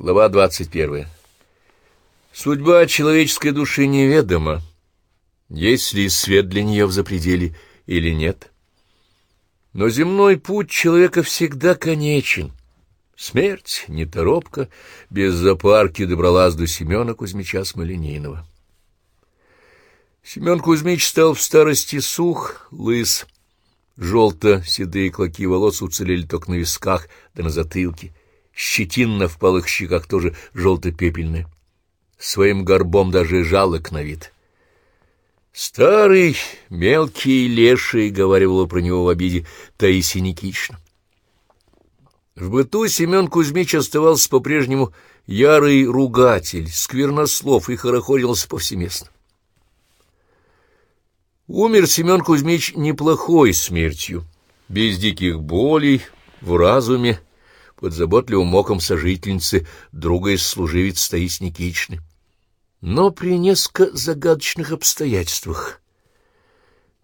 Глава двадцать первая. Судьба человеческой души неведома, есть ли свет для нее в запределе или нет. Но земной путь человека всегда конечен. Смерть, неторопка, без запарки добралась до Семена Кузьмича Смоленинова. Семен Кузьмич стал в старости сух, лыс, желто-седые клоки волос уцелели только на висках да на затылке, щетин на впалых щеках тоже желто-пепельная, своим горбом даже жалок на вид. Старый, мелкий леший, — говорила про него в обиде Таисия Никитична. В быту Семен Кузьмич оставался по-прежнему ярый ругатель, сквернослов и хорохорился повсеместно. Умер Семен Кузьмич неплохой смертью, без диких болей, в разуме, под заботливым оком сожительницы, друга из служивец Таис Никитичны. Но при несколько загадочных обстоятельствах.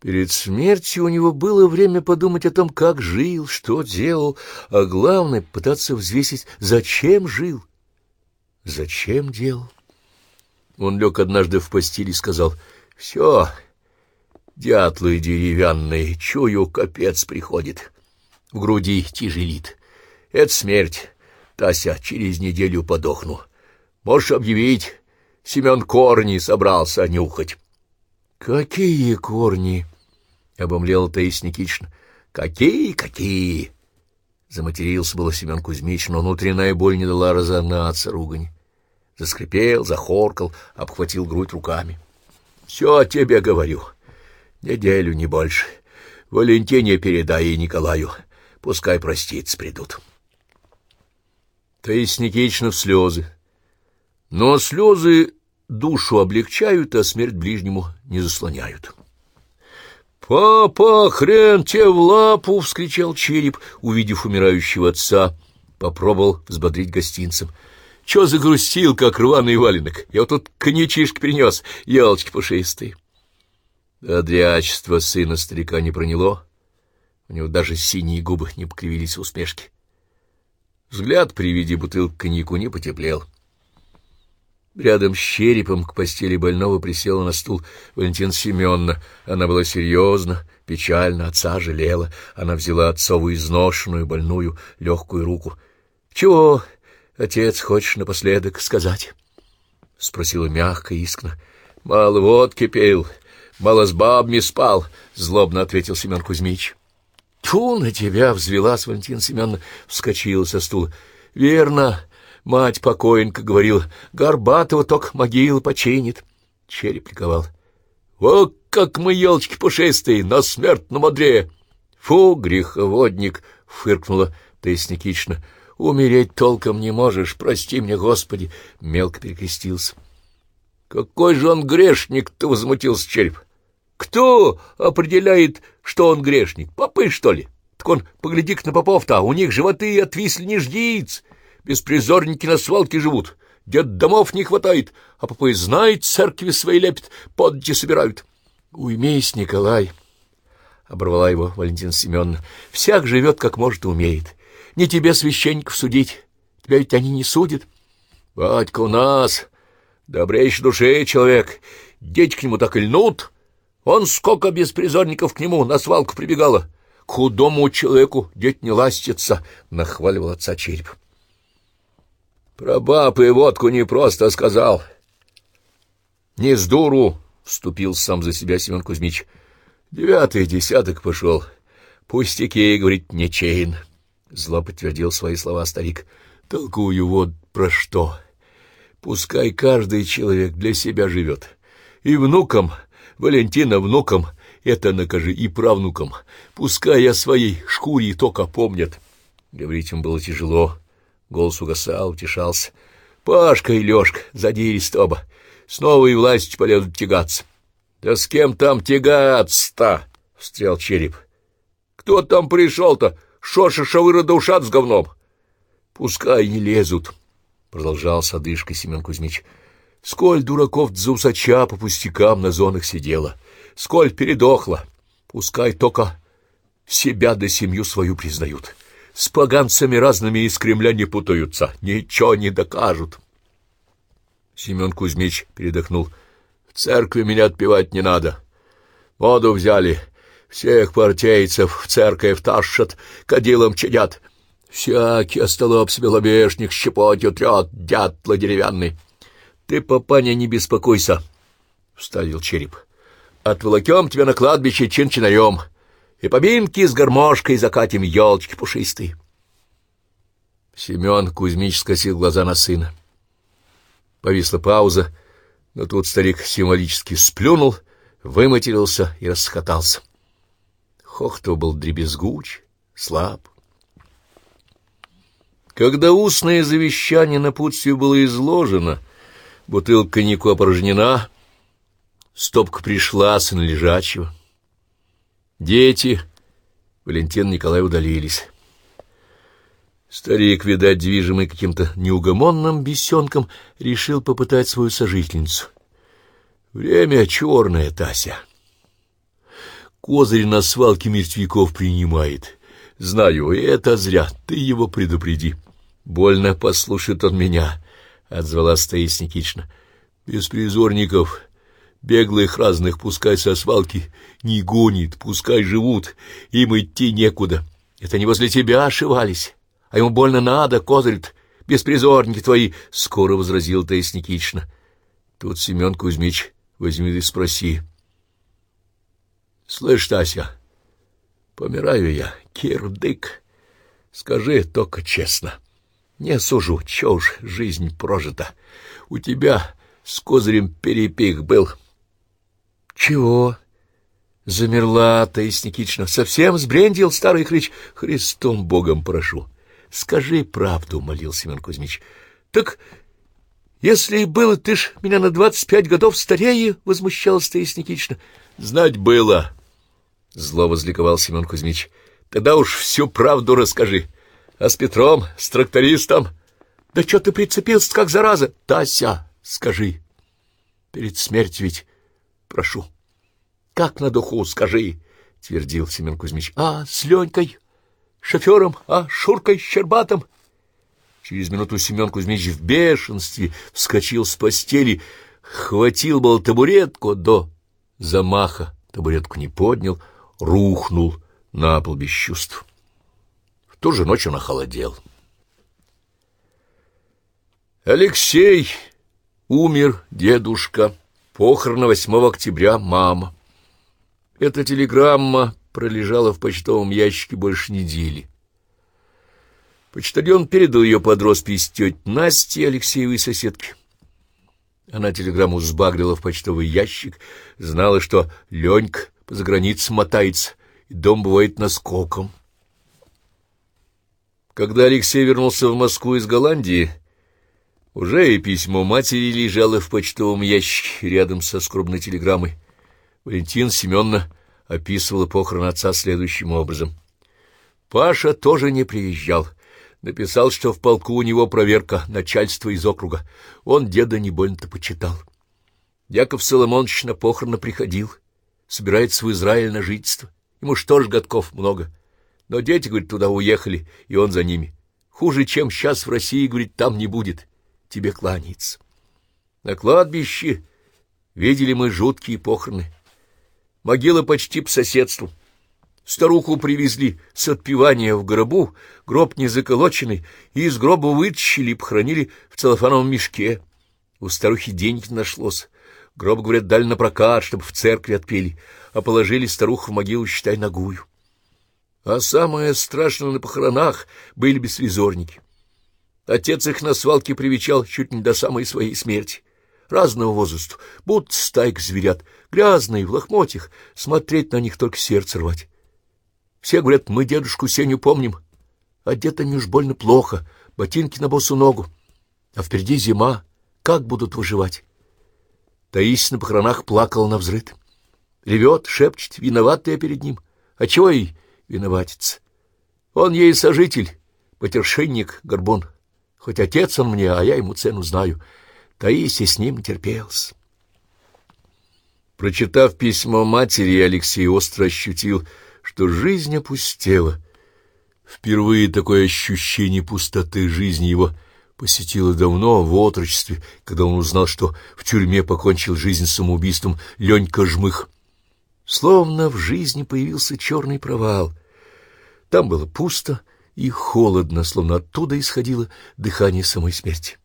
Перед смертью у него было время подумать о том, как жил, что делал, а главное — пытаться взвесить, зачем жил, зачем делал. Он лег однажды в постели и сказал, «Все, Дятлы деревянные, чую, капец приходит. В груди тяжелит. Это смерть. Тася, через неделю подохну. Можешь объявить, Семен корни собрался нюхать. — Какие корни? — обомлела Таисия Никитична. — Какие, какие? Заматерился было Семен Кузьмич, но внутренняя боль не дала разогнаться ругань. Заскрипел, захоркал, обхватил грудь руками. — Все тебе говорю. — Неделю, не больше. Валентине передай и Николаю. Пускай проститься придут. Таисия Никитична в слезы. Но слезы душу облегчают, а смерть ближнему не заслоняют. «Папа, хрен тебе в лапу!» — вскричал череп, увидев умирающего отца. Попробовал взбодрить гостинцем. «Чё загрустил, как рваный валенок? Я вот тут коньячишки принес, елочки пушистые». Одрячество сына старика не проняло, у него даже синие губы не покривились в усмешке. Взгляд при виде бутылки коньяку не потеплел. Рядом с черепом к постели больного присела на стул Валентина Семеновна. Она была серьезна, печальна, отца жалела. Она взяла отцову изношенную, больную, легкую руку. — Чего, отец, хочешь напоследок сказать? — спросила мягко и искренно. — Мало водки пил, мало с бабами спал, — злобно ответил Семен Кузьмич. — Тьфу на тебя! — взвелась Валентина Семеновна, вскочила со стула. — Верно, мать покоенка говорила, Горбатого только могилы починит. Череп ликовал. — О, как мы, елочки пушистые, на смертном одре! — Фу, греховодник! — фыркнула Таисия Никитична. — Умереть толком не можешь, прости мне, Господи! — мелко перекрестился. — Какой же он грешник-то! — возмутился череп. Кто определяет, что он грешник? Попы, что ли? Так он, погляди-ка на попов-то, у них животы отвисли не ждиц. Беспризорники на свалке живут, дед домов не хватает, а попы знает, церкви свои лепят, подати собирают. Уймись, Николай, — оборвала его Валентина Семеновна, — всяк живет, как может и умеет. Не тебе священников судить, тебя ведь они не судят. Батька у нас, добрейший души человек, дети к нему так и льнут, — он сколько беспризорников к нему на свалку прибегало. К худому человеку деть не ластится, — нахваливал отца череп. Про баб и водку не просто сказал. Не с дуру, — вступил сам за себя Семен Кузьмич. Девятый десяток пошел. Пустяки, — говорит, — не чейн. Зло подтвердил свои слова старик. Толкую вот про что. Пускай каждый человек для себя живет. И внукам Валентина внукам это накажи и правнукам. Пускай о своей шкуре только помнят. Говорить им было тяжело. Голос угасал, утешался. Пашка и Лёшка задиристы оба. С новой властью полезут тягаться. — Да с кем там тягаться-то? — встрял череп. — Кто там пришел-то? Шоша шавыра да ушат с говном. — Пускай не лезут, — продолжал с одышкой Семен Кузьмич. Сколь дураков за усача по пустякам на зонах сидела, сколь передохла, пускай только себя да семью свою признают. с поганцами разными из Кремля не путаются, ничего не докажут. Семен Кузьмич передохнул. В церкви меня отпевать не надо. Воду взяли, всех партейцев в церковь тащат, кадилом чадят. Всякий остолоп себе щепотью трет, дятла деревянный. Ты, папаня, не беспокойся, — вставил череп. Отволокем тебя на кладбище чин-чинарем, и побинки с гармошкой закатим елочки пушистые. Семен Кузьмич скосил глаза на сына. Повисла пауза, но тут старик символически сплюнул, выматерился и расхотался. Хохтов был дребезгуч, слаб. Когда устное завещание на путстве было изложено, бутылка коньяку опорожнена, стопка пришла сын лежачего. Дети, Валентин Николай удалились. Старик, видать, движимый каким-то неугомонным бесенком, решил попытать свою сожительницу. Время черное, Тася. Козырь на свалке мертвяков принимает. Знаю, это зря, ты его предупреди. Больно послушает он меня, — отзвала Таисия Никитична. Беспризорников, беглых разных пускай со свалки не гонит, пускай живут, им идти некуда. Это не возле тебя ошивались, а ему больно надо, козырь беспризорники твои, — скоро возразил Таисия Никитична. Тут Семен Кузьмич возьми и спроси. Слышь, Тася, помираю я, кирдык. Скажи только честно. Не сужу, чё уж жизнь прожита. У тебя с козырем перепих был. Чего? Замерла Таис Никитична. Совсем сбрендил старый хрич. Христом Богом прошу. Скажи правду, молил Семен Кузьмич. Так если и было, ты ж меня на двадцать пять годов старее, — возмущалась Таис Никитична. — Знать было, — зло возликовал Семен Кузьмич. — Тогда уж всю правду расскажи. А с Петром, с трактористом? Да что ты прицепился, как зараза? Тася, скажи. Перед смертью ведь прошу. Как на духу, скажи, — твердил Семен Кузьмич. А с Ленькой, шофером, а Шуркой, Щербатом? Через минуту Семен Кузьмич в бешенстве вскочил с постели, хватил был табуретку до замаха, табуретку не поднял, рухнул на пол без чувств. Ту же ночь он. Алексей умер, дедушка, похороны 8 октября мама. Эта телеграмма пролежала в почтовом ящике больше недели. Почтальон передал ее под роспись теть Насти, Алексеевой соседки. Она телеграмму сбагрила в почтовый ящик, знала, что Ленька за границей мотается, и дом бывает наскоком. Когда Алексей вернулся в Москву из Голландии, уже и письмо матери лежало в почтовом ящике рядом со скромной телеграммой. Валентин Семеновна описывала похорон отца следующим образом. Паша тоже не приезжал — Написал, что в полку у него проверка начальства из округа. Он деда не больно-то почитал. Яков Соломонович на похороны приходил. Собирается в Израиль на жительство. Ему что ж годков много. Но дети, говорит, туда уехали, и он за ними. Хуже, чем сейчас в России, говорит, там не будет. Тебе кланяется. На кладбище видели мы жуткие похороны. Могила почти по соседству. Старуху привезли с отпевания в гробу, гроб не заколоченный, и из гроба вытащили и похоронили в целлофановом мешке. У старухи денег не нашлось. Гроб, говорят, дали на прокат, чтобы в церкви отпели, а положили старуху в могилу, считай, ногую. А самое страшное на похоронах были беспризорники. Отец их на свалке привечал чуть не до самой своей смерти. Разного возраста, будто стайк зверят, грязные, в лохмотьях, смотреть на них только сердце рвать. Все говорят, мы дедушку Сеню помним. Одеты они уж больно плохо, ботинки на босу ногу. А впереди зима, как будут выживать? Таисия на похоронах плакала на взрыд. Ревет, шепчет, виноват я перед ним. А чего ей виноватиться? Он ей сожитель, потершинник, горбун. Хоть отец он мне, а я ему цену знаю. Таисия с ним терпелся. Прочитав письмо матери, Алексей остро ощутил, что жизнь опустела. Впервые такое ощущение пустоты жизни его посетило давно, в отрочестве, когда он узнал, что в тюрьме покончил жизнь самоубийством Ленька Жмых. Словно в жизни появился черный провал. Там было пусто и холодно, словно оттуда исходило дыхание самой смерти.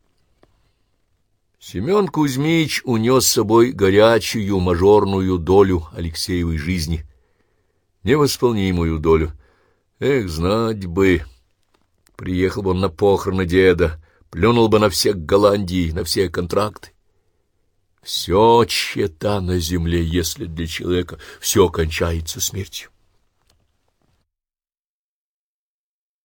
Семен Кузьмич унес с собой горячую мажорную долю Алексеевой жизни, невосполнимую долю. Эх, знать бы! Приехал бы он на похороны деда, плюнул бы на всех Голландии, на все контракты. Все чета на земле, если для человека все кончается смертью.